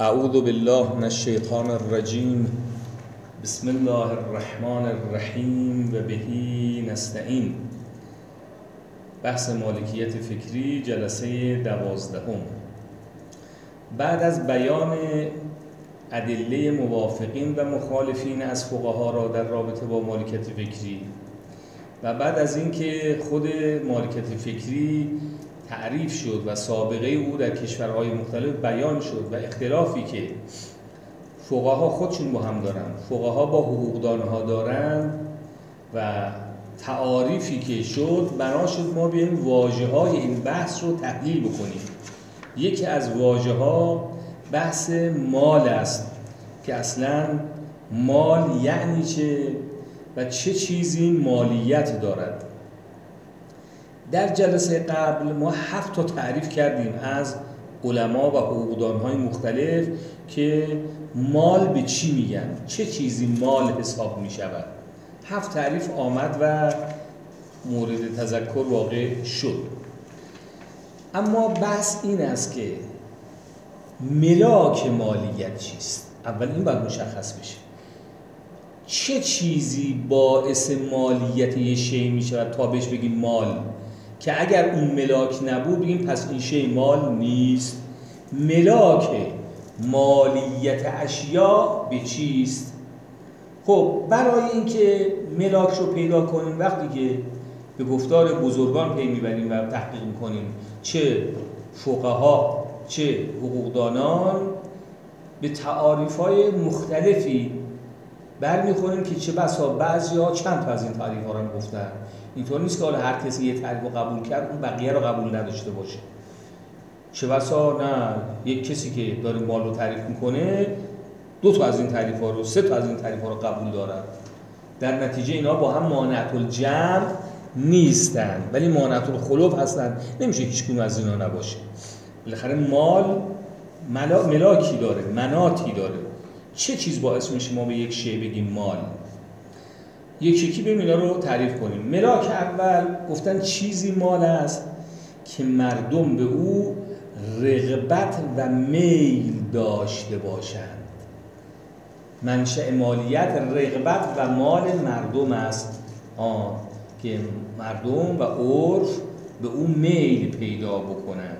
اعوذ بالله من الشیطان الرجیم بسم الله الرحمن الرحیم و بهی نستعین. بحث مالکیت فکری جلسه دوازدهم. بعد از بیان ادله موافقین و مخالفین از فقها را در رابطه با مالکیت فکری و بعد از اینکه خود مالکیت فکری تعریف شد و سابقه او در کشورهای مختلف بیان شد و اختلافی که فقها خودشون با هم دارن فقها با حقوقدانها دارن و تعاریفی که شد بنا شد ما بیایم واجه های این بحث رو تحلیل بکنیم. یکی از واجه ها بحث مال است که اصلا مال یعنی چه و چه چیزی مالیت دارد. در جلسه قبل ما هفت تا تعریف کردیم از علما و حقوقدان های مختلف که مال به چی میگن؟ چه چیزی مال حساب می شود هفت تعریف آمد و مورد تذکر واقع شد. اما بحث این است که ملاک مالیت چیست؟ اول این باید مشخص بشه. چه چیزی باعث مالیت یه شی می شود تا بهش بگیم مال؟ که اگر اون ملاک نبود بگیم پس این شی مال نیست. ملاک مالیت اشیا به چیست؟ خب برای اینکه ملاک رو پیدا کنیم وقتی که به گفتار بزرگان پی می‌بریم و تحقیق می‌کنیم چه فقها چه حقوقدانان به تعاریف های مختلفی برمیخوریم که چه بسا بعضی ها چند تا از این تعریف ها رو گفتن. اینطور نیست که حالا هر کسی یه تعریف رو قبول کرد اون بقیه رو قبول نداشته باشه. چه بسا؟ نه یک کسی که داره مال رو تعریف می‌کنه دو تا از این تعریف ها رو سه تا از این تعریف ها رو قبول دارد در نتیجه اینا با هم مانعت الجمع نیستن. ولی مانعت الخلوف هستن. نمیشه هیچ از اینا نباشه. بالاخره مال ملاکی داره مناتی داره. چه چیز باعث میشه ما به یک شی بگیم مال؟ یکی یکی بریم اینا رو تعریف کنیم. ملاک اول گفتن چیزی مال است که مردم به او رغبت و میل داشته باشند. منشأ مالیت رغبت و مال مردم است. آه که مردم و عرف به او میل پیدا بکنند.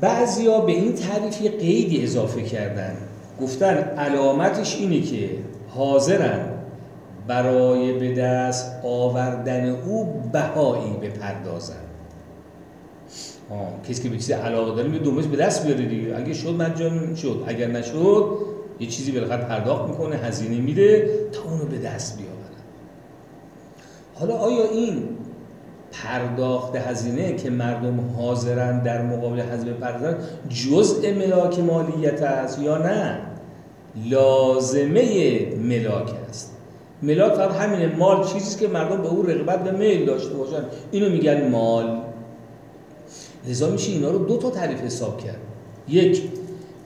بعضیا به این تعریف یه قیدی اضافه کردن. گفتن علامتش اینه که حاضرن برای به دست آوردن او بهایی بپردازن کسی که به چیز علاقه داره می دومش به دست بیاره دیگه. اگه شد مجانی شد. اگر نشد یه چیزی بالاخره پرداخت می‌کنه هزینه میده تا اونو به دست بیاورن. حالا آیا این پرداخت هزینه که مردم حاضرن در مقابل هزینه پرداخت جزء ملاک مالیت است یا نه؟ لازمه ملاک است. ملاک فقط همینه مال چیزی که مردم به او رغبت و میل داشته باشن اینو میگن مال. لذا میشه اینا رو دو تا تعریف حساب کرد. یک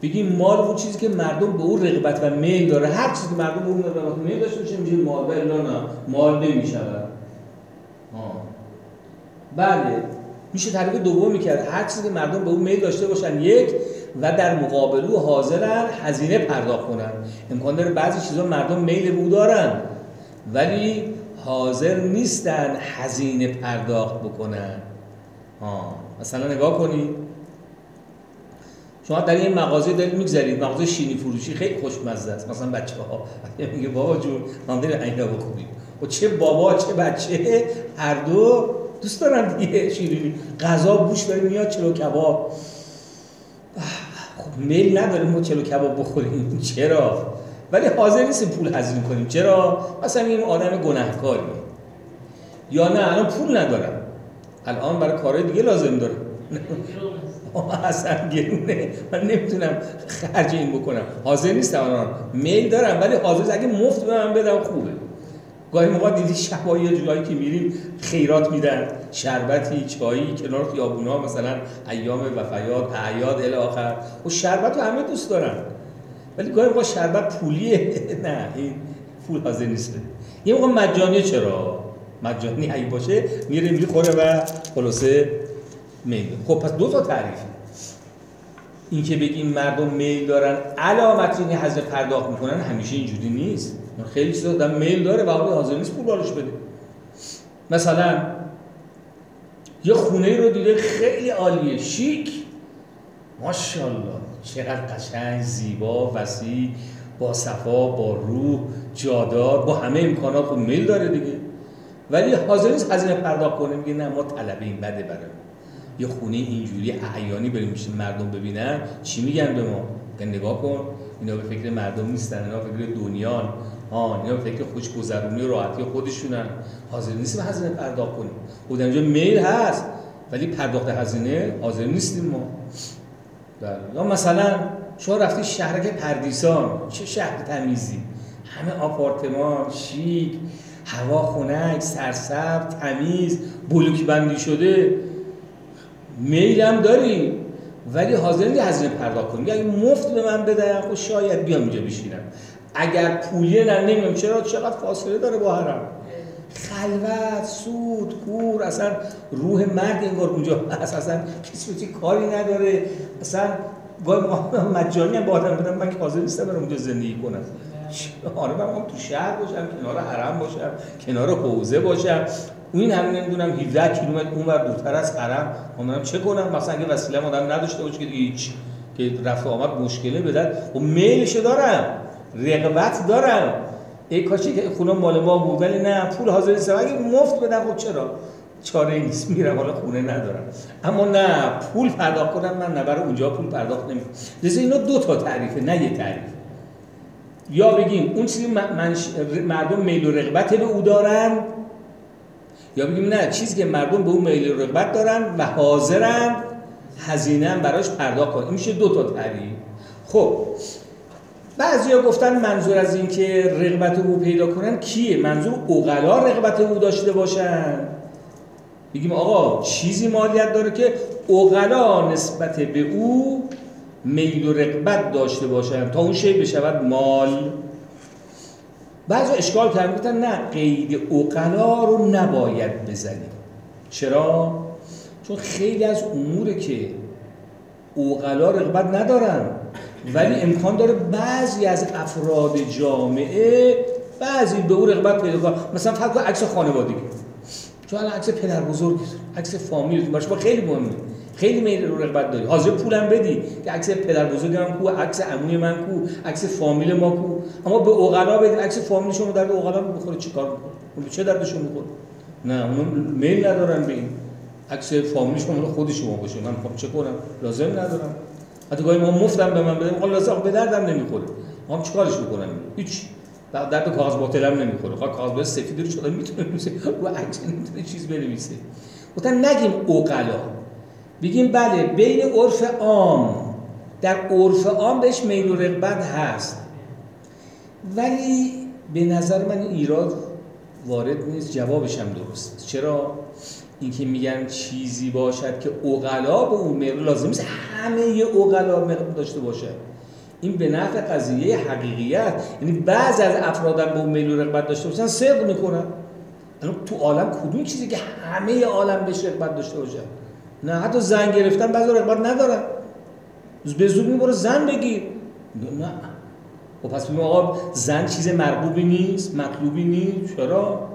بگیم مال اون چیزی که مردم به او رغبت و میل داره. هر چیزی که مردم به اون رغبت و میل داشته باشه میشه مال. و نه مال بله میشه تعریف دوم کرد. هر چیزی که مردم به اون میل داشته باشن یک و در مقابل او حاضرن هزینه پرداخت کنن. امکان داره بعضی چیزا مردم میل به او دارن ولی حاضر نیستن هزینه پرداخت بکنن. ها مثلا نگاه کنید شما در این مغازه دارید میگذرید مغازه شینی فروشی خیلی خوشمزه است. مثلا بچه ها میگه بابا جون من داریم اینا بخوریم. و چه بابا چه بچه؟ هر دو دوست دارن دیگه شیرینی. غذا بوش داره میاد چلو کباب؟ خب میل نداریم ما چلو کباب بخوریم. چرا؟ ولی حاضر نیستیم پول هزینه کنیم. چرا؟ مثلا این آدم گناهکاری یا نه الان پول ندارم. الان برای کارهای دیگه لازم دارم. اصلا گرونه. من نمی‌تونم خرج این بکنم. حاضر نیستم الان. میل دارم ولی حاضر اگه مفت به من بدم خوبه. گاهی موقع دیدی شبایی یا جایی که میریم خیرات میدن. شربتی چایی کنار خیابونا مثلا ایام وفیات اعیاد الی آخر. و شربت رو همه دوست دارن. ولی گاهی موقع شربت پولیه. نه این پول حاضر نیست. یه موقع مجانی چرا؟ مجانی اگه باشه میره می‌خوره و خلاصه میگه. خب پس دو تا تعریف اینکه بگیم مردم میل دارن علامت اینه هزینه پرداخت می‌کنن همیشه اینجوری نیست. خیلی چیزا آدم میل داره و حاضر نیست پول بالش بده. مثلا یه خونه رو دیده خیلی عالیه شیک. ماشاءالله چقدر قشنگ زیبا وسیع با صفا با روح جادار با همه امکانات خود میل داره دیگه. ولی حاضر نیست هزینه پرداخت کنه میگه نه ما طلبه این بده برای یه خونه اینجوری اعیانی بریم مردم ببینن چی میگن به ما؟ نگاه کن اینا به فکر مردم نیستن اینا به فکر دنیان. ها اینا به فکر خوشگذرونی و راحتی خودشونن. حاضر نیستیم هزینه پرداخت کنیم. خود اینجا میل هست ولی پرداخت هزینه حاضر نیستیم ما. بله. یا مثلا شما رفتی شهرک پردیسان چه شهر تمیزی؟ همه آپارتمان شیک هوا خنک سرسبز تمیز بلوک بندی شده. میلم داری ولی حاضر نیستی هزینه پرداخت کنی اگه مفت به من بده خب شاید بیام اینجا بشینم. اگر پولیه نه نمیام چرا چقدر فاصله داره با هرم خلوت سود کور اصلا روح مرد انگار اونجا هست. اصلا کسی کاری نداره. اصلا گاهی مجانی هم با آدم بدم من که حاضر نیستم برم اونجا زندگی کنم. آره من تو شهر باشم کنار حرم باشم کنار حوزه باشم. این هم نمی‌دونم 17 کیلومتر اونور دورتر از حرم من چه کنم؟ مثلا اگه وسیله آدم نداشته باشه که هیچ که رفت آمد مشکلی بدن. و میلش دارم. رغبت دارم. ای کاشی که خونه مال ما بود ولی نه پول حاضر نیستم. اگه مفت بدم خب چرا؟ چاره نیست. میرم حالا خونه ندارم. اما نه پول پرداخت کنم من نه برای اونجا پول پرداخت نمی لذا اینا دو تا تعریفه نه یه تعریف یا بگیم اون چیزی مردم میل و رغبت به او دارن یا بگیم نه چیزی که مردم به اون میل و رغبت دارن و حاضرن هزینه براش پرداخت کنن. این میشه دو تا تعریف خب بعضیا گفتن منظور از این که رغبت او پیدا کنن کیه؟ منظور اوغلا رغبت او داشته باشن. بگیم آقا چیزی مالیت داره که اوغلا نسبت به او میل و رغبت داشته باشن تا اون شی بشود مال. بعضی اشکال کردن گفتن نه قید اوغلا رو نباید بزنیم. چرا؟ چون خیلی از اموره که اوغلا رغبت ندارن ولی امکان داره بعضی از افراد جامعه بعضی به او رغبت پیدا کنن. مثلا فرق عکس خانوادگی. چون الان عکس پدر بزرگ عکس فامیل باشه با خیلی مهمه. خیلی میل رو رغبت داری. حاضر پولم بدی. که عکس پدر بزرگ من کو عکس عموی من کو عکس فامیل ما کو. اما به اوغلا بدی عکس فامیل شما درد اوغلا بخوره. چیکار می‌کنه؟ اون چه دردشون می‌خوره؟ نه اون میل ندارن به این. عکس فامیل شما خود شما باشه. من خب چه کنم لازم ندارم. حتی گاهی ما مفتم به من بده خب لازم به دردم نمی‌خوره. ما چیکارش بکنم؟ هیچ. درد کاغذ باطل هم نمی‌خوره. خب کاغذ باطل سفید رو شده می‌تونه رو عکس نمی‌تونه چیز بنویسه. گفتن نگیم اوقلا بگیم بله بین عرف عام. در عرف عام بهش میل و رغبت هست. ولی به نظر من ایراد وارد نیست جوابش هم درست. چرا؟ اینکه میگن چیزی باشد که اوغلا به اون میل لازم نیست. همه اوغلا داشته باشه. این به نفع قضیه حقیقیت. یعنی بعض از افراد به اون میل و رغبت داشته باشن صدق می‌کنن. تو عالم کدوم چیزی که همه عالم بهش رغبت داشته باشه؟ نه حتی زن گرفتن بعضی رغبت ندارن. به زور می‌بره زن بگیر. نه خب پس بگیم آقا زن چیز مرغوبی نیست مطلوبی نیست. چرا؟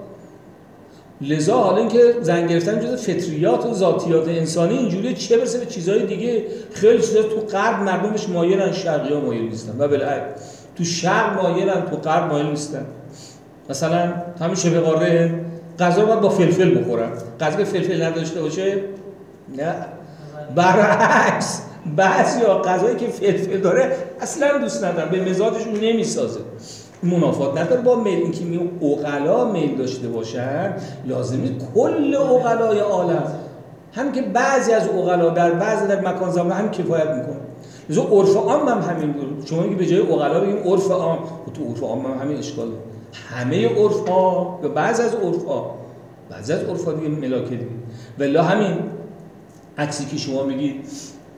لذا حالا اینکه زن گرفتن جز فطریات و ذاتیات انسانی اینجوری چه برسه به چیزهای دیگه؟ خیلی چیزا تو غرب مردمش مایلن شرقی ها مایل نیستن. و بالعکس تو شرق مایلن تو غرب مایل نیستن. مثلا همین شبه قاره غذا باید با فلفل بخورن. غذا فلفل نداشته باشه. نه. برعکس بعضی ها غذایی که فلفل داره اصلا دوست ندارن به مزاجشون نمی‌سازه. منافات نداره. با میل این که میگم اوغلا میل داشته باشن لازم نیست کل اوغلای عالم. هم که بعضی از اوغلا در بعضی در مکان زمان هم کفایت می‌کنه. لذا عرف عام هم همین بود. شما میگی به جای اوغلا بگیم عرف عام تو عرف عام هم همین اشکال همه عرف ها یا بعضی از عرف ها بعضی از عرف ها دیگه ملاکه دیگه ولی همین عکسی که شما میگید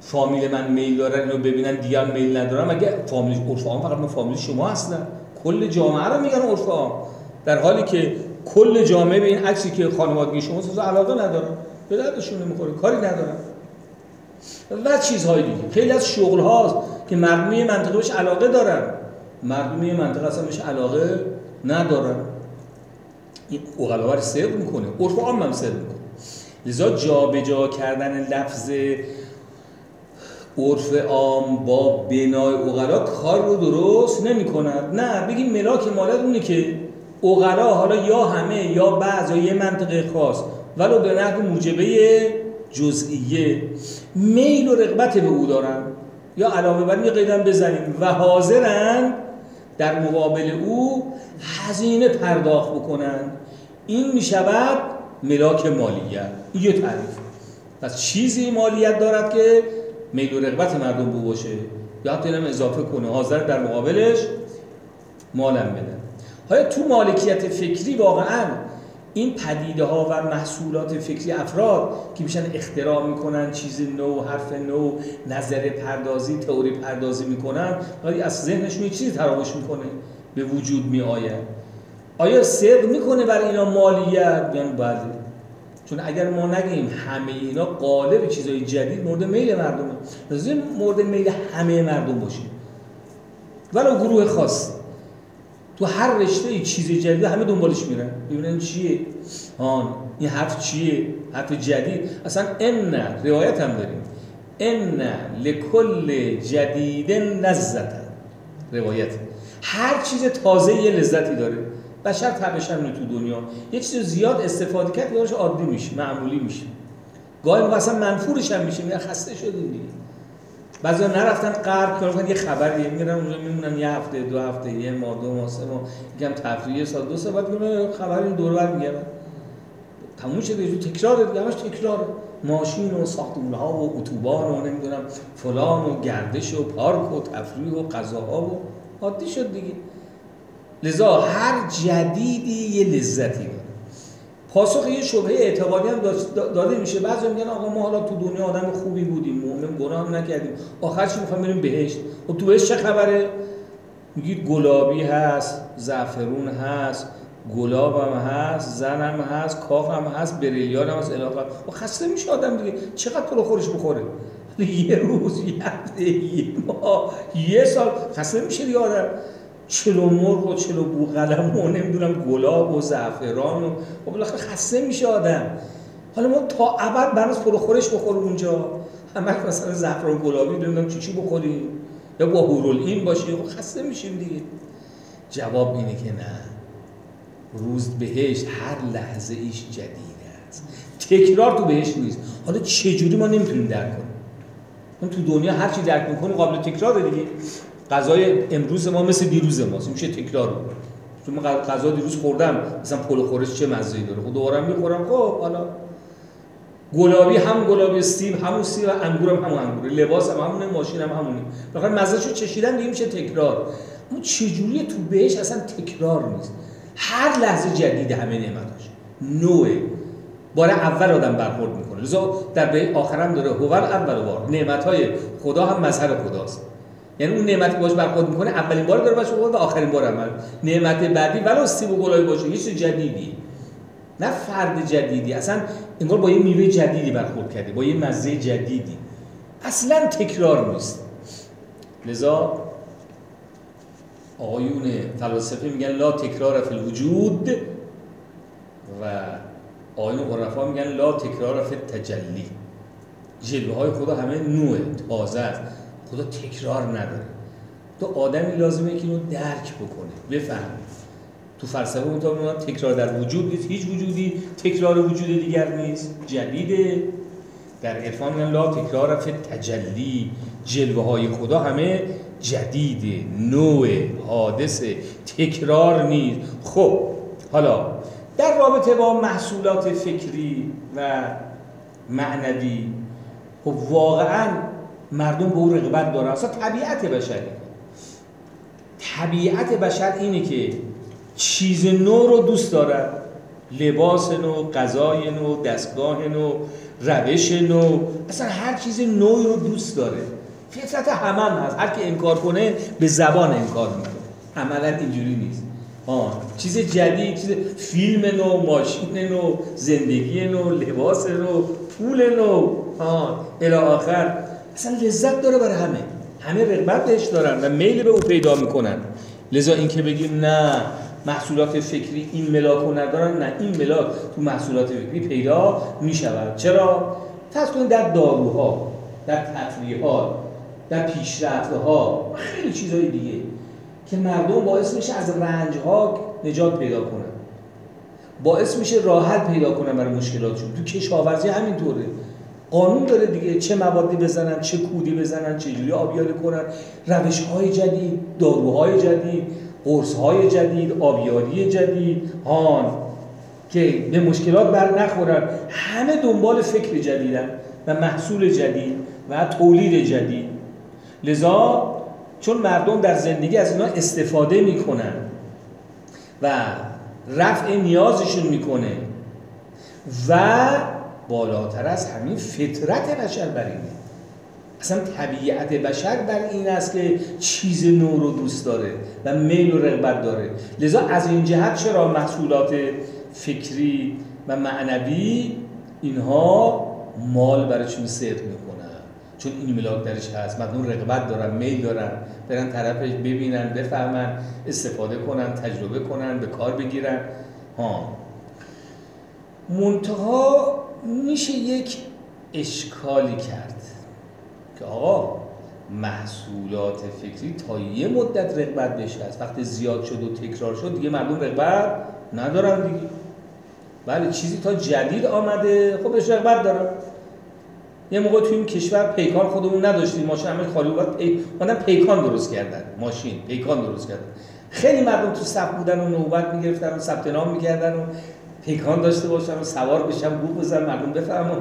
فامیل من میل دارن اینو ببینن دیگه میل ندارن مگه فامیل عرف عام فقط فامیل شما هستن کل جامعه رو میگن عرف در حالی که کل جامعه به این عکسی که خانوادگی شما علاقه ندارن. به دردشون نمی‌خوره کاری ندارن. و چیزهای دیگه. خیلی از شغل هاست که مردم یه منطقه بهش علاقه دارن. مردم یه منطقه اصلا بهش علاقه ندارن. این اقلاوار سر می‌کنه. عرف عام هم سر می‌کنه. لذا جابجا کردن لفظ عرف عام با بنای اقلا کار رو درست نمی کند نه بگیم ملاک مالت اونه که اقلا حالا یا همه یا بعض یا یه منطقه خاص ولو به نحو موجبه جزئیه. میل و رغبت به او دارن. یا علاوه بر یه قیدم بزنیم. و حاضرن در مقابل او هزینه پرداخت بکنن. این می شود ملاک مالیت. این یه تعریف. پس چیزی مالیت دارد که میل و رغبت مردم بو باشه یا حتی اینم اضافه کنه حاضر در مقابلش مالم بده. های تو مالکیت فکری واقعا این پدیده ها و محصولات فکری افراد که میشن اختراع می‌کنن چیز نو حرف نو نظر پردازی تئوری پردازی می‌کنن از ذهنشون یه چیزی تراوش می‌کنه به وجود میآید. آیا صدق می‌کنه برای اینا مالیت؟ یعنی بله چون اگر ما نگیم همه اینا قالب چیزای جدید مورد میل مردمه. لازم مورد میل همه مردم باشیم ولو گروه خاص. تو هر رشته ای چیز جدید همه دنبالش میرن. ببینن چیه؟ آن این حرف چیه؟ حرف جدید. اصلا ان روایت هم داریم. ان لکل جدید لذت روایت هر چیز تازه یه لذتی داره. بشر تبش هم تو دنیا. یه چیز زیاد استفاده کرد یادش عادی میشه معمولی میشه. گاهی اصلا منفورش هم میشه میگه خسته شدیم دیگه. بعضی نرفتن غرب کردن یه خبری میرن اونجا میمونن یه هفته دو هفته یه ماه دو ماه سه ماه میگم تفریح سال دو سال بعد میگم خبر این دور بر میگم تموم شده جو تکرار همش تکرار. ماشین و ساختمون ها و اتوبان و نمی‌دونم فلان و گردش و پارک و تفریح و غذاها و عادی شد دیگه. لذا هر جدیدی یه لذتی داره. پاسخ یه شبهه اعتقادی هم داده میشه. بعضی میگن آقا ما حالا تو دنیا آدم خوبی بودیم مؤمن گناه نکردیم. آخر چی می‌خوام بریم؟ بهشت. و خب تو بهشت چه خبره؟ میگید گلابی هست زعفرون هست گلاب هم هست زن هم هست کاف هم هست بریلیان هم هست الاخر و خسته میشه آدم دیگه. چقدر پلو خورش بخوره یه روز یه هفته یه یه سال. خسته میشه دیگه آدم. چلو مرغ و چلو بوغلم و نمی‌دونم گلاب و زعفران و خب بالاخره خسته میشه آدم. حالا ما تا ابد برنامه پلو خورش بخوریم اونجا. همه مثلا زعفران گلابی نمی‌دونم چی چی بخوریم. یا با این باشه خب خسته میشیم دیگه. جواب اینه که نه. روز بهشت هر لحظه ایش جدید است. تکرار تو بهشت نیست. حالا چجوری ما نمی‌تونیم درک کنیم؟ تو دنیا هر چی درک می‌کنیم قابل تکرار دیگه. غذای امروز ما مثل دیروز ماست میشه تکرار چون من غذا دیروز خوردم مثلا پلو خورش چه مزه‌ای داره؟ خب دوباره می‌خورم. خب حالا گلابی هم گلابی سیب همون سیب و انگور هم همون انگور لباس هم همونه ماشین هم همونه. بخاطر مزهشو چشیدن دیگه میشه تکرار. اون چجوری تو بهش اصلا تکرار نیست. هر لحظه جدید همه نعمتاش. نوعه. بار اول آدم برخورد می‌کنه. لذا در به آخرم داره. هو اول بار. نعمتهای خدا هم مظهر خداست. یعنی اون نعمتی باش برخورد می‌کنه اولین بار داره باش و آخرین بار عمل نعمت بعدی ولو سیب و گلابی باشه هیچ جدیدی. نه فرد جدیدی اصلا انگار با یه میوه جدیدی برخورد کرده با یه مزه جدیدی. اصلا تکرار نیست. لذا آقایون فلاسفه میگن لا تکرار فی الوجود و آقایون عرفا میگن لا تکرار فی التجلی. جلوه های خدا همه نوع تازه است. خدا تکرار نداره تو آدمی لازمه که اینو درک بکنه. بفهمه تو فلسفه اون تکرار در وجود نیست هیچ وجودی. تکرار وجود دیگر نیست. جدیده. در عرفان لا تکرار فی تجلی. جلوه های خدا همه جدیده. نوع حادث. تکرار نیست. خب حالا در رابطه با محصولات فکری و معنوی خب واقعا مردم به او رغبت دارن. اصلا طبیعت بشری طبیعت بشر اینه که چیز نو رو دوست دارد لباس نو، غذای نو، دستگاه نو، روش نو. اصلا هر چیز نوی رو دوست داره. فطرت همه هم هست. هر که انکار کنه به زبان انکار می‌کنه. عملا اینجوری نیست. آه. چیز جدید چیز فیلم نو ماشین نو زندگی نو لباس نو پول نو. آه. آخر اصلا لذت داره برای همه. همه رغبت بهش دارن و میل به او پیدا می‌کنن لذا اینکه بگیم نه محصولات فکری این ملاک رو ندارن نه این ملاک تو محصولات فکری پیدا می‌شود. چرا؟ فرض کنید در داروها در تطریحات در پیشرفته ها خیلی چیزهای دیگه که مردم باعث میشه از رنج ها نجات پیدا کنن. باعث میشه راحت پیدا کنن برای مشکلاتشون. تو کشاورزی همینطوره. قانون داره دیگه. چه موادی بزنن چه کودی بزنن چه جوری آبیاری کنن. روش های جدید داروهای جدید قرص های جدید آبیاری جدید. هان که به مشکلات بر نخورن. همه دنبال فکر جدیدن و محصول جدید و تولید جدید. لذا چون مردم در زندگی از اینا استفاده می‌کنن و رفع نیازشون می‌کنه و بالاتر از همین فطرت بشر بر اینه. اصلا طبیعت بشر بر این است که چیز نو رو دوست داره و میل و رغبت داره. لذا از این جهت چرا محصولات فکری و معنوی اینها مال برایشون صدق می‌کنن؟ چون این ملاک درش هست. مردم رغبت دارن میل دارن. برن طرفش ببینن بفهمن استفاده کنن تجربه کنن به کار بگیرن. ها. منتها میشه یک اشکالی کرد که آقا محصولات فکری تا یه مدت رقبت بشه هست وقتی زیاد شد و تکرار شد دیگه مردم رقبت ندارن دیگه. بله چیزی تا جدید آمده خب بهش رقبت دارن. یه موقع توی این کشور پیکان خودمون نداشتیم. ماشین همه خالی بود. پی... پیکان درست کردن. ماشین پیکان درست کردن. خیلی مردم تو صف بودن و نوبت می‌گرفتن و ثبت نام می‌کردن و پیکان داشته باشن و سوار بشن بو بزن مردم بفهمن.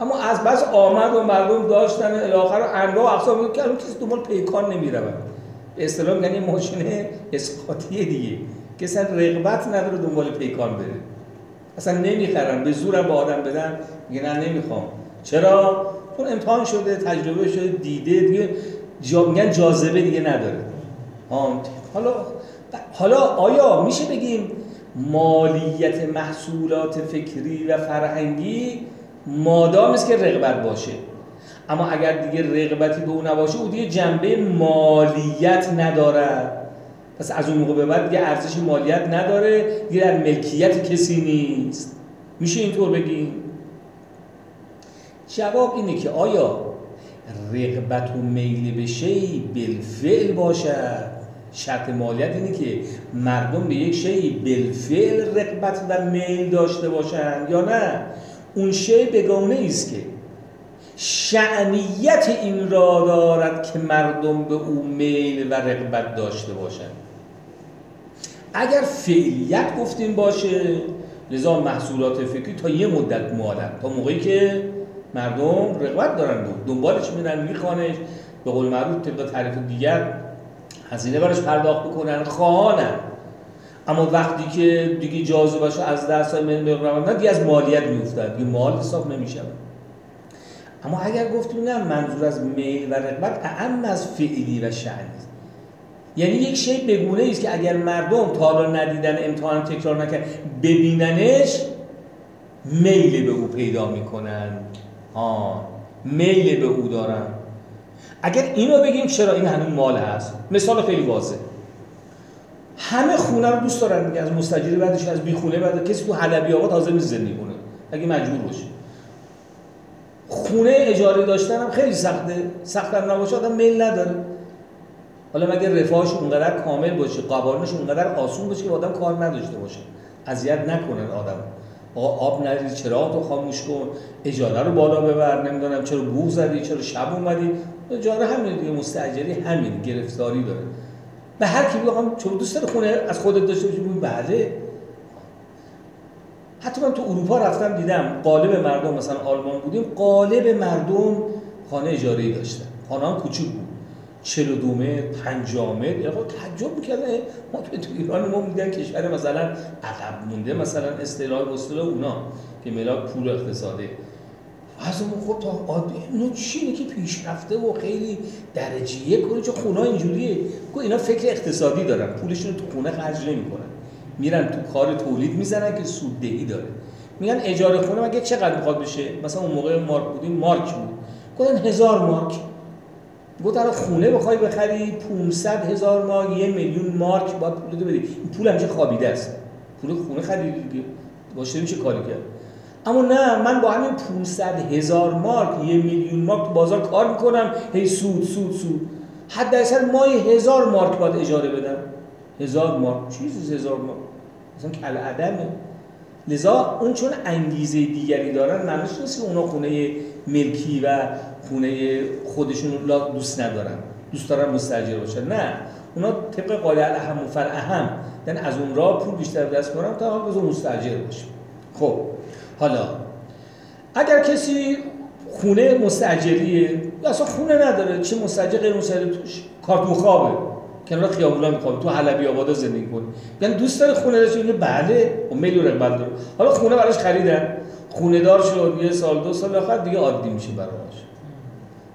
اما از بس آمد و مردم داشتن الاخر انواع و اقسام بود که الان کسی دنبال پیکان نمیره به اصطلاح یعنی ماشین اسقاطی دیگه. که اصلا رغبت نداره دنبال پیکان بره. اصلا نمی‌خرن به زورم به آدم بدن. میگه نه نمی‌خوام. چرا؟ چون امتحان شده تجربه شده دیده دیگه جا میگن جاذبه دیگه نداره. حالا حالا آیا میشه بگیم مالیت محصولات فکری و فرهنگی مادام است که رغبت باشه. اما اگر دیگه رغبتی به اون نباشه او دیگه جنبه مالیت نداره. پس از اون موقع به بعد دیگه ارزش مالیت نداره دیگه در ملکیت کسی نیست. میشه اینطور بگیم جواب اینه که آیا رغبت و میل به شی بالفعل باشد؟ شرط مالیت اینه که مردم به یک شی بالفعل رغبت و میل داشته باشند یا نه. اون شی بگونه است که شعنیت این را دارد که مردم به او میل و رغبت داشته باشند. اگر فعلیت گفتیم باشه لذا محصولات فکری تا یه مدت مالن تا موقعی که مردم رغبت دارن دنبالش میرن میخوانش به قول معروف طبق تعریف دیگر هزینه براش پرداخت بکنن. خواهانن اما وقتی که دیگه جاذبه‌شو از دست من مقرار دیگه از مالیت میافتد. دیگه مال حساب نمیشه اما اگر گفتیم نه منظور از میل و رغبت اهم از فعلی و شعنی یعنی یک شی بگونه است که اگر مردم تا ندیدن امتحان تکرار نکرد ببیننش میل به او پیدا می‌کنن. ها میل به او دارن. اگر اینو بگیم چرا این همین مال هست؟ مثال خیلی واضح. همه خونه رو دوست دارن دیگه از مستجری بعدش از بی خونه بعد کسی تو حلبی آقا تازه می زندگی کنه. اگه مجبور باشه. خونه اجاره داشتن هم خیلی سخته. سخت هم نباشه آدم میل نداره. حالا مگه رفاهش اونقدر کامل باشه قوانینش اونقدر آسون باشه که آدم کار نداشته باشه؟ اذیت نکنن آدم. آقا آب نداری چرا تو خاموش کن. اجاره رو بالا ببر نمی‌دونم چرا بوغ زدی چرا شب اومدی. اجاره همین دیگه مستاجری همین گرفتاری داره. به هر کی بگم چون دوست داره خونه از خودت داشته باشی بله. حتی من تو اروپا رفتم دیدم قالب مردم مثلا آلمان بودیم قالب مردم خانه اجاره داشتن. خانه هم کوچیک بود. 42 متر 50 متر. یا تعجب می‌کنه ما تو ایران ما میدن کشور مثلا عقب مونده مثلا اصطلاح اصطلاح اونا که ملاک پول اقتصاده از اون خب تا عادی اینو چیه که پیشرفته و خیلی درجه کنه چه خونه اینجوریه. گو اینا فکر اقتصادی دارن پولشون تو خونه خرج نمی‌کنن. میرن تو کار تولید می‌زنن که سوددهی داره. میگن اجاره خونه مگه چقدر می‌خواد بشه؟ مثلا اون موقع مارک بودیم مارک بود. گفتن هزار مارک. گفت الان خونه بخوای بخری 500 هزار مارک یه میلیون مارک باید پول بدی. این پول همیشه خوابیده است. پول خونه خریدی دیگه. باشه میشه کاری کرد. اما نه من با همین 500 هزار مارک یه میلیون مارک بازار کار می‌کنم. هی سود سود سود. حد اکثر ماهی هزار مارک باید اجاره بدم. هزار مارک. چیزی هزار مارک؟ مثلا کل عدمه. لذا اون چون انگیزه دیگری دارن معنیش نیست که اونا خونه ملکی و خونه خودشون دوست ندارن. دوست دارن مستاجر باشن. نه. اونا طبق قاعده اهم و اهم یعنی از اون راه پول بیشتر دست کنم تا حال بزن مستاجر باشه خب. حالا اگر کسی خونه مستاجریه یا اصلا خونه نداره چه مستاجر غیر مستاجر توش کارتون خوابه کنار خیابونا میخوابه تو حلبی آبادا زندگی کنه. یعنی دوست داره خونه داشته اینو بله میل و رغبت داره. حالا خونه براش خریدن خونه دار شد یه سال دو سال آخر دیگه عادی میشه براش.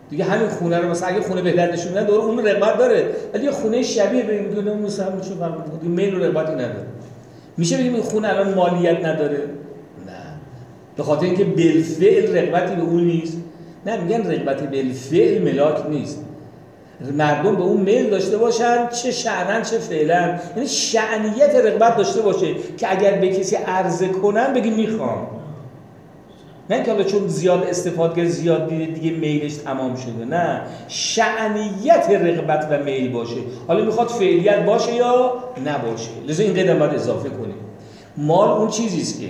دیگه همین خونه رو مثلا اگه خونه بهتر نشون میدن دور اون رغبت داره. ولی خونه شبیه به این دونه فرق دیگه میل و رغبتی نداره. میشه بگیم این خونه الان مالیت نداره. نه به خاطر اینکه بالفعل رغبتی به اون نیست. نه میگن رغبت بالفعل ملاک نیست. مردم به اون میل داشته باشن چه شعنن چه فعلا یعنی شعنیت رغبت داشته باشه که اگر به کسی عرضه کنن بگی می‌خوام. نه که چون زیاد استفاده زیاد دیده دیگه میلش تمام شده. نه شعنیت رغبت و میل باشه. حالا می‌خواد فعلیت باشه یا نباشه؟ لذا این قدم باید اضافه کنیم. مال اون چیزیست که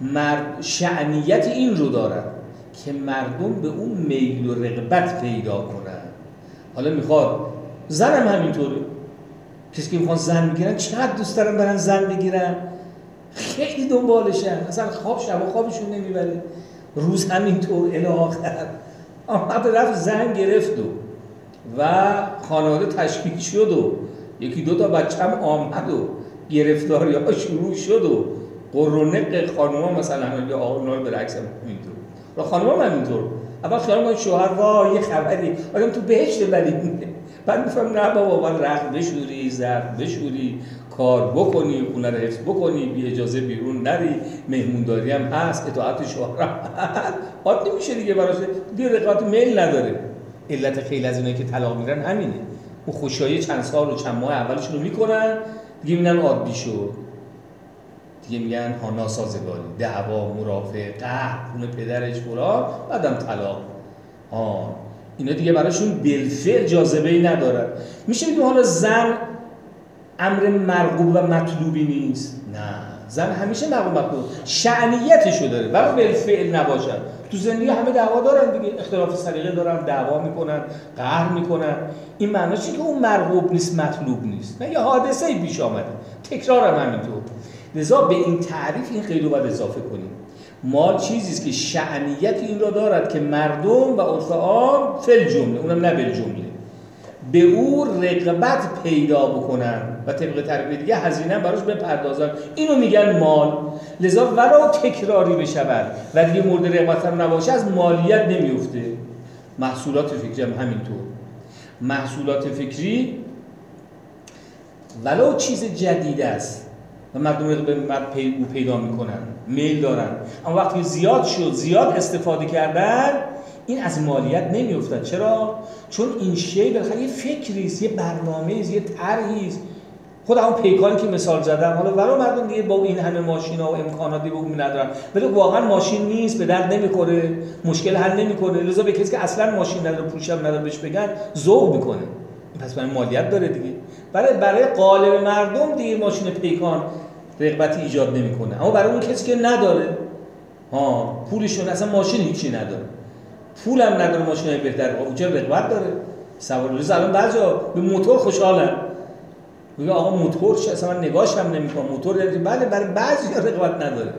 مرد شعنیت این رو دارد که مردم به اون میل و رغبت پیدا کنن حالا می‌خواد زنم همینطوره. کسی که می‌خوان زن می‌گیرن چقدر دوست دارن برن زن بگیرن؟ خیلی دنبالشن. اصلا خواب شب و خوابشون نمی‌بره. روز همینطور الی آخر. آمد رفت زن گرفت و و خانواده تشکیل شد و یکی دو تا بچم آمد و گرفتاری ها شروع شد و قرونق خانوما مثلا همه آقا اونا رو برعکس همینطور و خانوما هم همینطور. اول خیال من شوهر وا یه خبری. آدم تو بهشت بری بعد میفهم نه بابا باید رخت بشوری زرد بشوری کار بکنی خونه رو حفظ بکنی بی اجازه بیرون نری. مهمونداری هم هست اطاعت شوهر هم هست. نمیشه دیگه براش دیگه رقابت میل نداره. علت خیلی از اینایی که طلاق میرن همینه. اون خوشایی چند سال و چند ماه اولشون رو می‌کنن. دیگه میگن عادی شد. دیگه میگن ها ناسازگاری دعوا مرافع قهر خون پدرش فلان بعدم طلاق. ها اینا دیگه براشون بالفعل جاذبه ای ندارن. میشه بگیم حالا زن امر مرغوب و مطلوبی نیست؟ نه زن همیشه مرغوب مطلوب. شعنیتشو داره ولی بالفعل نباشد تو زندگی همه دعوا دارن دیگه اختلاف سلیقه دارن دعوا می‌کنن قهر می‌کنن. این معناش که اون مرغوب نیست مطلوب نیست. نه یه حادثه پیش آمده؟ تکرار هم همینطور. لذا به این تعریف این قید رو باید اضافه کنیم. مال چیزی است که شعنیت این را دارد که مردم و عرف عام فل جمله اونم نه جمله. به او رقبت پیدا بکنن و طبق تربیه دیگه هزینه براش بپردازن. اینو میگن مال. لذا ولو تکراری بشود و دیگه مورد رقبت هم نباشه از مالیت نمیفته. محصولات فکری هم همینطور. محصولات فکری ولو چیز جدید است. و مردم به او پیدا می‌کنن میل دارن. اما وقتی زیاد شد زیاد استفاده کردن این از مالیت نمیافتد چرا؟ چون این شی بالاخره یه فکری یه برنامه است یه طرحی است. خود همون پیکانی که مثال زدم. حالا ولو مردم دیگه با این همه ماشین و امکاناتی به ندارن ولی واقعا ماشین نیست به درد نمی‌خوره. مشکل حل نمی‌کنه. لذا به کسی که اصلا ماشین نداره پولش نداره بهش بگن ذوق می‌کنه. پس برای مالیت داره دیگه. برای برای قالب مردم دیگه ماشین پیکان رغبتی ایجاد نمی‌کنه. اما برای اون کسی که نداره ها پولشون اصلا ماشین هیچی نداره. پولم نداره ماشین بهتر. اونجا رغبت داره؟ سوار روز الان بعضیا به موتور خوشحالن. میگه آقا موتور چه؟ اصلا من نگاش هم نمی‌کنم. موتور داره. بله برای بعضی رغبت نداره.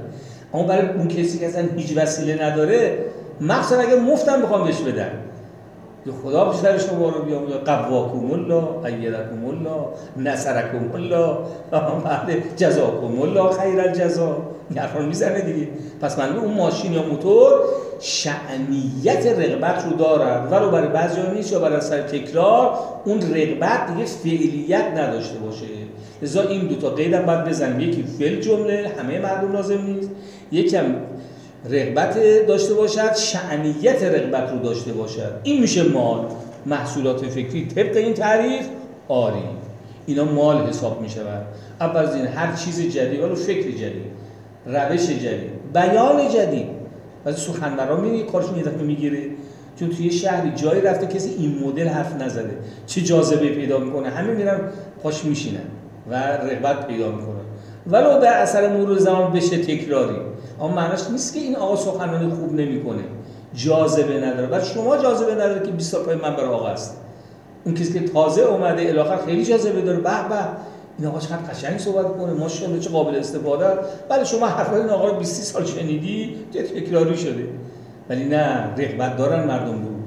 اما برای اون کسی که اصلا هیچ وسیله نداره مخصوصا اگه مفتم بخوام بهش بدن که خدا بیشتر شما رو بیام قواکم الله ایدکم الله نصرکم الله. بعد جزاکم الله خیر الجزا. حرفا می‌زنه دیگه. پس من اون ماشین یا موتور شعنیت رغبت رو دارد. ولو برای بعضی نیست یا برای سر تکرار اون رغبت دیگه فعلیت نداشته باشه. لذا این دو تا قیدم باید بزنیم. یکی فعل جمله همه مردم لازم نیست. یکم رغبت داشته باشد شعنیت رغبت رو داشته باشد. این میشه مال. محصولات فکری طبق این تعریف آری. اینا مال حساب می‌شود. اول از این هر چیز جدید رو فکر جدید روش جدید بیان جدید. بعضی سخنوران می‌بینی کارشون یه دفعه می‌گیره چون توی شهری جایی رفته کسی این مدل حرف نزده. چه جاذبه پیدا می‌کنه؟ همه میرن پاش میشینن و رغبت پیدا می‌کنن. ولو در اثر مرور زمان بشه تکراری. اما معناش نیست که این آقا سخنرانی خوب نمی‌کنه. جاذبه نداره. و شما جاذبه نداره که 20 سال من برای آقا است اون کسی که تازه اومده الاخر خیلی جاذبه داره. به به. این آقا چقدر قشنگ صحبت کنه ماشاءالله چه قابل استفاده بله شما حرفای این آقا رو 20 سال شنیدی تکراری شده. ولی نه رغبت دارن مردم بود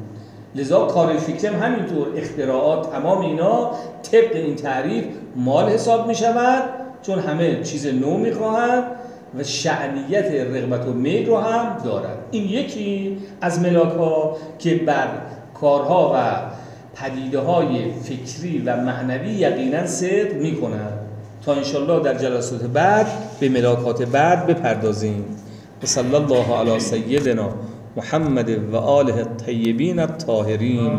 لذا کار فکرم همینطور. اختراعات تمام اینا طبق این تعریف مال حساب می شود چون همه چیز نو می‌خواهند. و شعنیت رغبت و میل رو هم دارد. این یکی از ملاک ها که بر کارها و پدیده های فکری و معنوی یقینا صدق می تا انشالله در جلسات بعد به ملاکات بعد بپردازیم. و صلی الله علی سیدنا محمد و آله الطیبین الطاهرین.